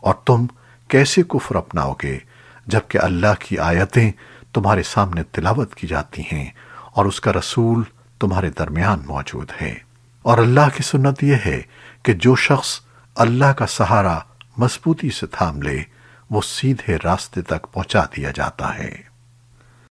اور تم کیسے کفر اپناؤ گے جبکہ اللہ کی آیتیں تمہارے سامنے تلاوت کی جاتی ہیں اور اس کا رسول تمہارے درمیان موجود ہے۔ اور اللہ کی سنت یہ ہے کہ جو شخص اللہ کا سہارا مضبوطی سے تھام لے، وہ سیدھے راستے تک پہنچا دیا جاتا ہے۔